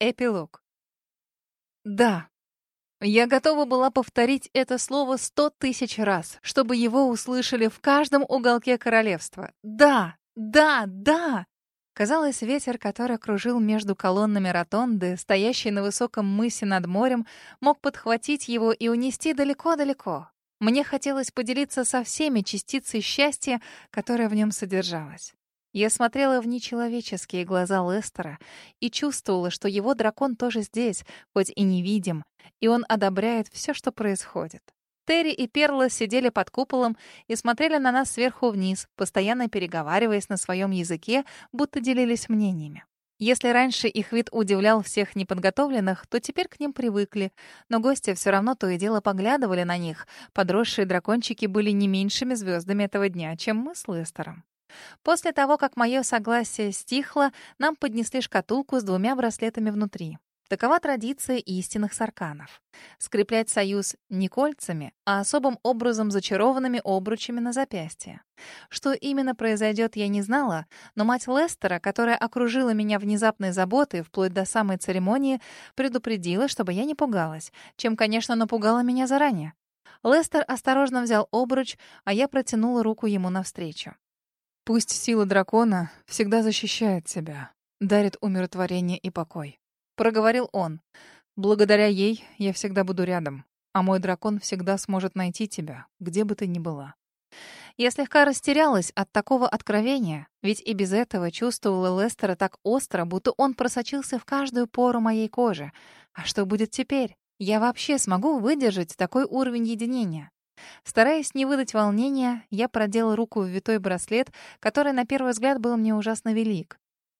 Эпилог. Да. Я готова была повторить это слово сто тысяч раз, чтобы его услышали в каждом уголке королевства. Да, да, да. Казалось, ветер, который кружил между колоннами ротонды, стоящей на высоком мысе над морем, мог подхватить его и унести далеко-далеко. Мне хотелось поделиться со всеми частицей счастья, которая в нем содержалась. Я смотрела в нечеловеческие глаза Лестера и чувствовала, что его дракон тоже здесь, хоть и невидим, и он одобряет все, что происходит. Терри и Перла сидели под куполом и смотрели на нас сверху вниз, постоянно переговариваясь на своем языке, будто делились мнениями. Если раньше их вид удивлял всех неподготовленных, то теперь к ним привыкли, но гости все равно то и дело поглядывали на них. Подросшие дракончики были не меньшими звездами этого дня, чем мы с Лестером. После того, как мое согласие стихло, нам поднесли шкатулку с двумя браслетами внутри. Такова традиция истинных сарканов. Скреплять союз не кольцами, а особым образом зачарованными обручами на запястье. Что именно произойдет, я не знала, но мать Лестера, которая окружила меня внезапной заботой вплоть до самой церемонии, предупредила, чтобы я не пугалась, чем, конечно, напугала меня заранее. Лестер осторожно взял обруч, а я протянула руку ему навстречу. Пусть сила дракона всегда защищает тебя, дарит умиротворение и покой. Проговорил он. Благодаря ей я всегда буду рядом, а мой дракон всегда сможет найти тебя, где бы ты ни была. Я слегка растерялась от такого откровения, ведь и без этого чувствовала Лестера так остро, будто он просочился в каждую пору моей кожи. А что будет теперь? Я вообще смогу выдержать такой уровень единения? Стараясь не выдать волнения, я продела руку в витой браслет, который на первый взгляд был мне ужасно велик.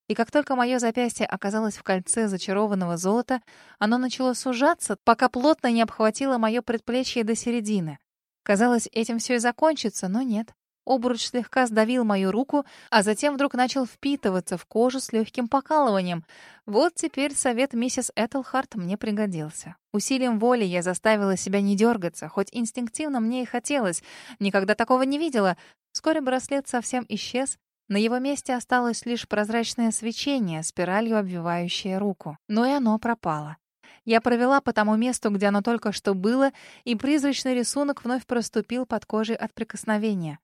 И как только мое запястье оказалось в кольце зачарованного золота, оно начало сужаться, пока плотно не обхватило мое предплечье до середины. Казалось, этим все и закончится, но нет. Обруч слегка сдавил мою руку, а затем вдруг начал впитываться в кожу с легким покалыванием. Вот теперь совет миссис Этельхарт мне пригодился. Усилием воли я заставила себя не дергаться, хоть инстинктивно мне и хотелось. Никогда такого не видела. Вскоре браслет совсем исчез. На его месте осталось лишь прозрачное свечение, спиралью обвивающее руку. Но и оно пропало. Я провела по тому месту, где оно только что было, и призрачный рисунок вновь проступил под кожей от прикосновения.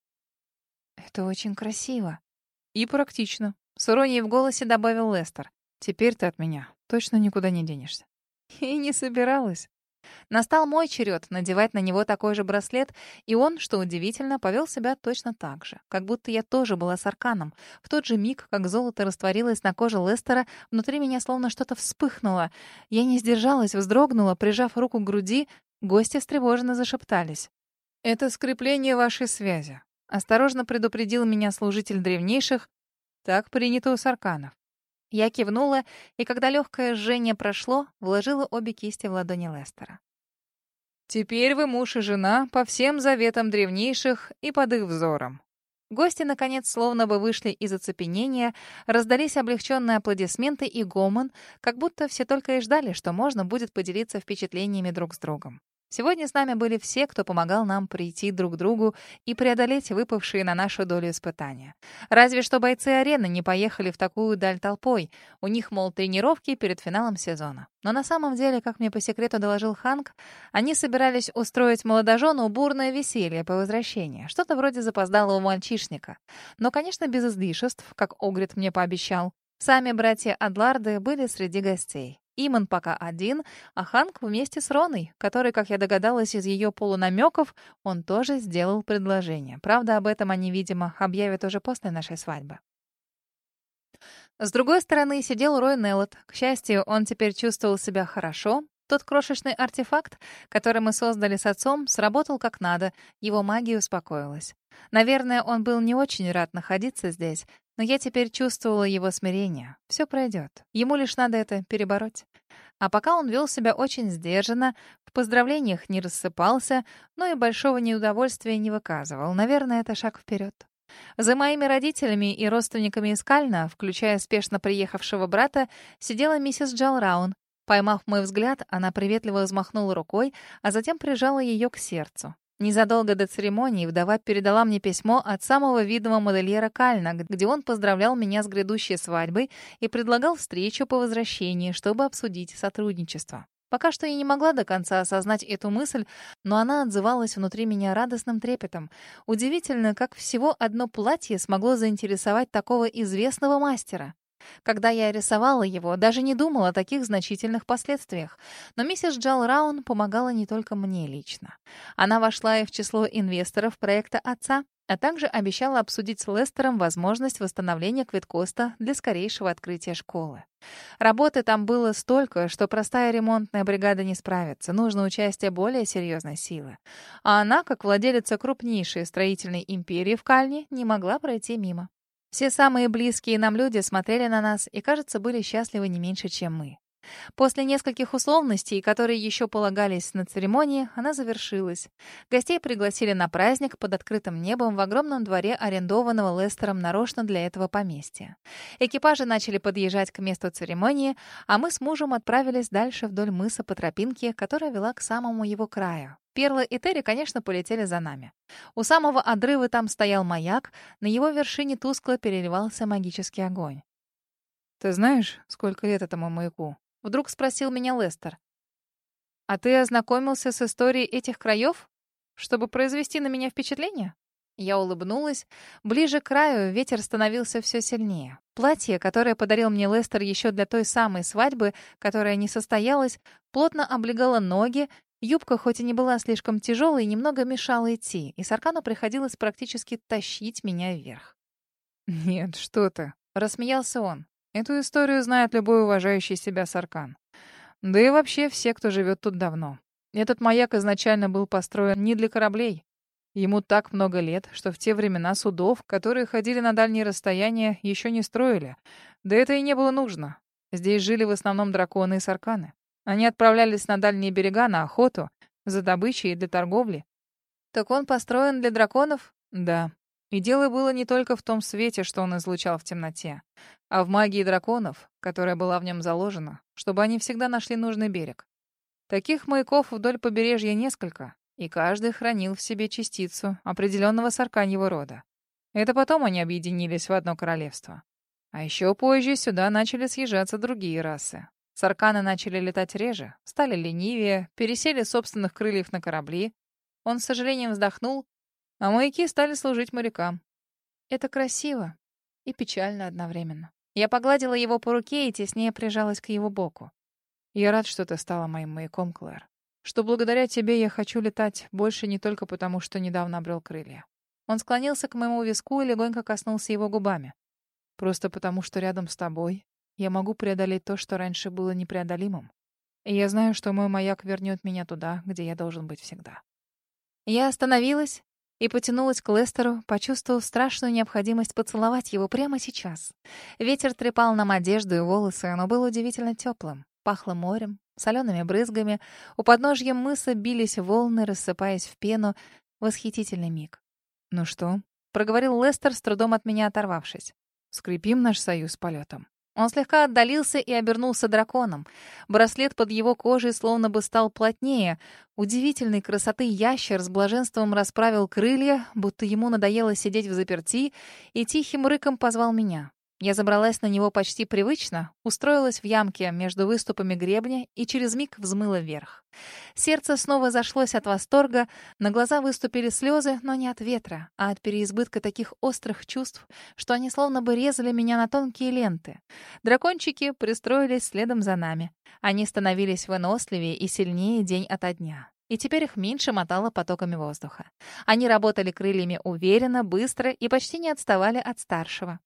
«Это очень красиво». «И практично», — с иронией в голосе добавил Лестер. «Теперь ты от меня точно никуда не денешься». И не собиралась. Настал мой черед надевать на него такой же браслет, и он, что удивительно, повел себя точно так же, как будто я тоже была с арканом. В тот же миг, как золото растворилось на коже Лестера, внутри меня словно что-то вспыхнуло. Я не сдержалась, вздрогнула, прижав руку к груди, гости встревоженно зашептались. «Это скрепление вашей связи. Осторожно предупредил меня служитель древнейших. Так принято у сарканов. Я кивнула, и когда легкое жжение прошло, вложила обе кисти в ладони Лестера. «Теперь вы муж и жена по всем заветам древнейших и под их взором». Гости, наконец, словно бы вышли из оцепенения, раздались облегченные аплодисменты и гомон, как будто все только и ждали, что можно будет поделиться впечатлениями друг с другом. Сегодня с нами были все, кто помогал нам прийти друг к другу и преодолеть выпавшие на нашу долю испытания. Разве что бойцы арены не поехали в такую даль толпой. У них, мол, тренировки перед финалом сезона. Но на самом деле, как мне по секрету доложил Ханк, они собирались устроить молодожену бурное веселье по возвращении. Что-то вроде запоздалого мальчишника. Но, конечно, без излишеств, как Огрид мне пообещал. Сами братья Адларды были среди гостей. Иман пока один, а Ханк вместе с Роной, который, как я догадалась из ее полунамеков, он тоже сделал предложение. Правда, об этом они, видимо, объявят уже после нашей свадьбы. С другой стороны сидел Рой Неллот. К счастью, он теперь чувствовал себя хорошо. Тот крошечный артефакт, который мы создали с отцом, сработал как надо, его магия успокоилась. Наверное, он был не очень рад находиться здесь, но я теперь чувствовала его смирение. Все пройдет. Ему лишь надо это перебороть. А пока он вел себя очень сдержанно, в поздравлениях не рассыпался, но и большого неудовольствия не выказывал. Наверное, это шаг вперед. За моими родителями и родственниками из Кальна, включая спешно приехавшего брата, сидела миссис Джалраун. Поймав мой взгляд, она приветливо взмахнула рукой, а затем прижала ее к сердцу. Незадолго до церемонии вдова передала мне письмо от самого видного модельера Кальна, где он поздравлял меня с грядущей свадьбой и предлагал встречу по возвращении, чтобы обсудить сотрудничество. Пока что я не могла до конца осознать эту мысль, но она отзывалась внутри меня радостным трепетом. Удивительно, как всего одно платье смогло заинтересовать такого известного мастера. Когда я рисовала его, даже не думала о таких значительных последствиях. Но миссис Джал Раун помогала не только мне лично. Она вошла и в число инвесторов проекта отца, а также обещала обсудить с Лестером возможность восстановления Квиткоста для скорейшего открытия школы. Работы там было столько, что простая ремонтная бригада не справится, нужно участие более серьезной силы. А она, как владелица крупнейшей строительной империи в Кальне, не могла пройти мимо. Все самые близкие нам люди смотрели на нас и, кажется, были счастливы не меньше, чем мы. После нескольких условностей, которые еще полагались на церемонии, она завершилась. Гостей пригласили на праздник под открытым небом в огромном дворе, арендованного Лестером нарочно для этого поместья. Экипажи начали подъезжать к месту церемонии, а мы с мужем отправились дальше вдоль мыса по тропинке, которая вела к самому его краю. Перла и Терри, конечно, полетели за нами. У самого отрыва там стоял маяк, на его вершине тускло переливался магический огонь. «Ты знаешь, сколько лет этому маяку?» — вдруг спросил меня Лестер. «А ты ознакомился с историей этих краев, чтобы произвести на меня впечатление?» Я улыбнулась. Ближе к краю ветер становился все сильнее. Платье, которое подарил мне Лестер еще для той самой свадьбы, которая не состоялась, плотно облегало ноги, Юбка, хоть и не была слишком тяжелой, немного мешала идти, и Саркану приходилось практически тащить меня вверх. «Нет, что ты!» — рассмеялся он. «Эту историю знает любой уважающий себя Саркан. Да и вообще все, кто живет тут давно. Этот маяк изначально был построен не для кораблей. Ему так много лет, что в те времена судов, которые ходили на дальние расстояния, еще не строили. Да это и не было нужно. Здесь жили в основном драконы и сарканы. Они отправлялись на дальние берега на охоту, за добычей и для торговли. Так он построен для драконов? Да. И дело было не только в том свете, что он излучал в темноте, а в магии драконов, которая была в нем заложена, чтобы они всегда нашли нужный берег. Таких маяков вдоль побережья несколько, и каждый хранил в себе частицу определенного сарканьего рода. Это потом они объединились в одно королевство. А еще позже сюда начали съезжаться другие расы, Сарканы начали летать реже, стали ленивее, пересели собственных крыльев на корабли. Он с сожалением вздохнул, а маяки стали служить морякам. Это красиво и печально одновременно. Я погладила его по руке и теснее прижалась к его боку. Я рад, что ты стала моим маяком, Клэр. Что благодаря тебе я хочу летать больше не только потому, что недавно обрел крылья. Он склонился к моему виску и легонько коснулся его губами. Просто потому, что рядом с тобой я могу преодолеть то, что раньше было непреодолимым. И я знаю, что мой маяк вернет меня туда, где я должен быть всегда. Я остановилась и потянулась к Лестеру, почувствовав страшную необходимость поцеловать его прямо сейчас. Ветер трепал нам одежду и волосы, но был удивительно теплым. Пахло морем, солеными брызгами. У подножья мыса бились волны, рассыпаясь в пену. Восхитительный миг. «Ну что?» — проговорил Лестер, с трудом от меня оторвавшись. «Скрепим наш союз полетом». Он слегка отдалился и обернулся драконом. Браслет под его кожей словно бы стал плотнее. Удивительной красоты ящер с блаженством расправил крылья, будто ему надоело сидеть в заперти, и тихим рыком позвал меня. Я забралась на него почти привычно, устроилась в ямке между выступами гребня и через миг взмыла вверх. Сердце снова зашлось от восторга, на глаза выступили слезы, но не от ветра, а от переизбытка таких острых чувств, что они словно бы резали меня на тонкие ленты. Дракончики пристроились следом за нами. Они становились выносливее и сильнее день ото дня и теперь их меньше мотало потоками воздуха. Они работали крыльями уверенно, быстро и почти не отставали от старшего.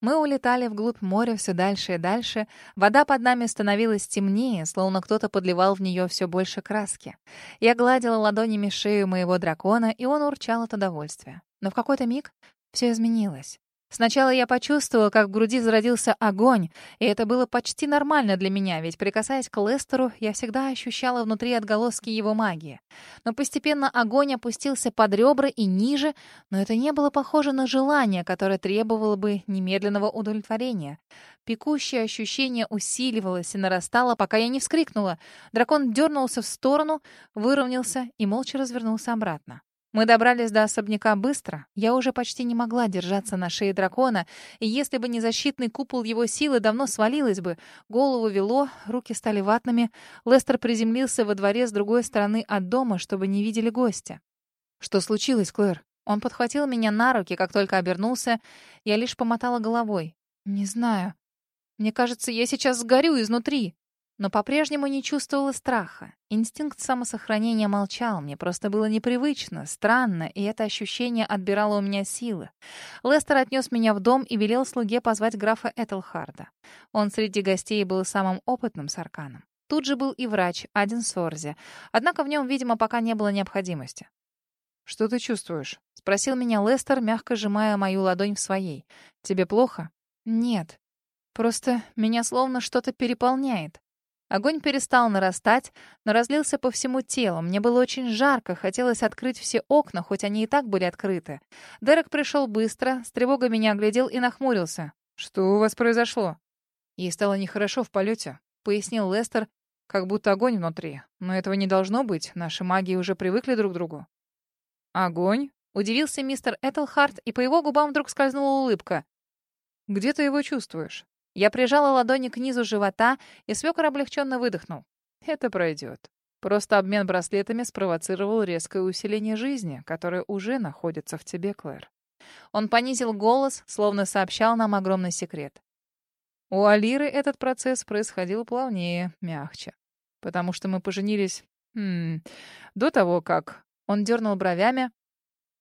Мы улетали вглубь моря все дальше и дальше. Вода под нами становилась темнее, словно кто-то подливал в нее все больше краски. Я гладила ладонями шею моего дракона, и он урчал от удовольствия. Но в какой-то миг все изменилось. Сначала я почувствовала, как в груди зародился огонь, и это было почти нормально для меня, ведь, прикасаясь к Лестеру, я всегда ощущала внутри отголоски его магии. Но постепенно огонь опустился под ребра и ниже, но это не было похоже на желание, которое требовало бы немедленного удовлетворения. Пекущее ощущение усиливалось и нарастало, пока я не вскрикнула. Дракон дернулся в сторону, выровнялся и молча развернулся обратно. Мы добрались до особняка быстро. Я уже почти не могла держаться на шее дракона, и если бы не защитный купол его силы, давно свалилась бы. Голову вело, руки стали ватными. Лестер приземлился во дворе с другой стороны от дома, чтобы не видели гостя. «Что случилось, Клэр?» Он подхватил меня на руки, как только обернулся. Я лишь помотала головой. «Не знаю. Мне кажется, я сейчас сгорю изнутри» но по-прежнему не чувствовала страха. Инстинкт самосохранения молчал, мне просто было непривычно, странно, и это ощущение отбирало у меня силы. Лестер отнес меня в дом и велел слуге позвать графа Этельхарда. Он среди гостей был самым опытным сарканом. Тут же был и врач, Адин Сорзи. Однако в нем, видимо, пока не было необходимости. «Что ты чувствуешь?» — спросил меня Лестер, мягко сжимая мою ладонь в своей. «Тебе плохо?» «Нет. Просто меня словно что-то переполняет. Огонь перестал нарастать, но разлился по всему телу. Мне было очень жарко, хотелось открыть все окна, хоть они и так были открыты. Дерек пришел быстро, с тревогой меня оглядел и нахмурился. «Что у вас произошло?» «Ей стало нехорошо в полете», — пояснил Лестер, как будто огонь внутри. «Но этого не должно быть, наши маги уже привыкли друг к другу». «Огонь?» — удивился мистер Этельхарт, и по его губам вдруг скользнула улыбка. «Где ты его чувствуешь?» Я прижала ладони к низу живота, и свекор облегченно выдохнул. Это пройдет. Просто обмен браслетами спровоцировал резкое усиление жизни, которое уже находится в тебе, Клэр. Он понизил голос, словно сообщал нам огромный секрет. У Алиры этот процесс происходил плавнее, мягче. Потому что мы поженились... Хм, до того, как... Он дернул бровями.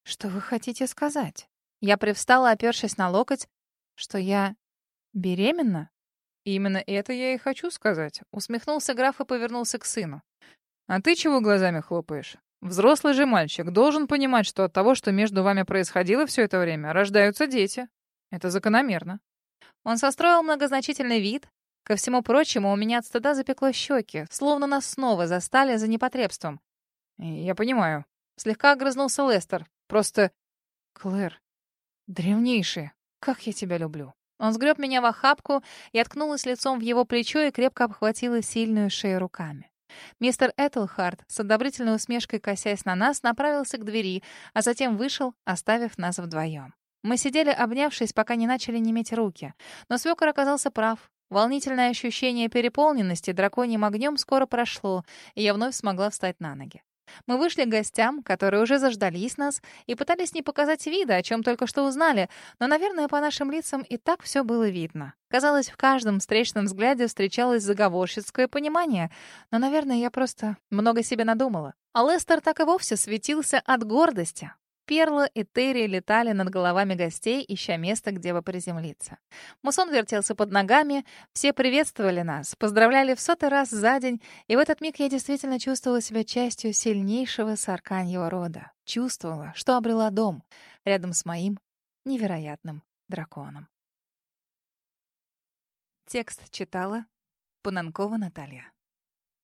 «Что вы хотите сказать?» Я привстала, опершись на локоть, что я «Беременна?» «Именно это я и хочу сказать», — усмехнулся граф и повернулся к сыну. «А ты чего глазами хлопаешь? Взрослый же мальчик должен понимать, что от того, что между вами происходило все это время, рождаются дети. Это закономерно». Он состроил многозначительный вид. Ко всему прочему, у меня от стыда запекло щеки, словно нас снова застали за непотребством. «Я понимаю». Слегка огрызнулся Лестер. «Просто... Клэр, древнейший, как я тебя люблю». Он сгреб меня в охапку и откнулась лицом в его плечо и крепко обхватила сильную шею руками. Мистер Этельхард, с одобрительной усмешкой косясь на нас, направился к двери, а затем вышел, оставив нас вдвоем. Мы сидели, обнявшись, пока не начали неметь руки. Но свекор оказался прав. Волнительное ощущение переполненности драконьим огнем скоро прошло, и я вновь смогла встать на ноги. Мы вышли к гостям, которые уже заждались нас, и пытались не показать вида, о чем только что узнали, но, наверное, по нашим лицам и так все было видно. Казалось, в каждом встречном взгляде встречалось заговорщицкое понимание, но, наверное, я просто много себе надумала. А Лестер так и вовсе светился от гордости. Перла и Терри летали над головами гостей, ища место, где бы приземлиться. Мусон вертелся под ногами, все приветствовали нас, поздравляли в сотый раз за день, и в этот миг я действительно чувствовала себя частью сильнейшего сарканьего рода. Чувствовала, что обрела дом рядом с моим невероятным драконом. Текст читала Пананкова Наталья.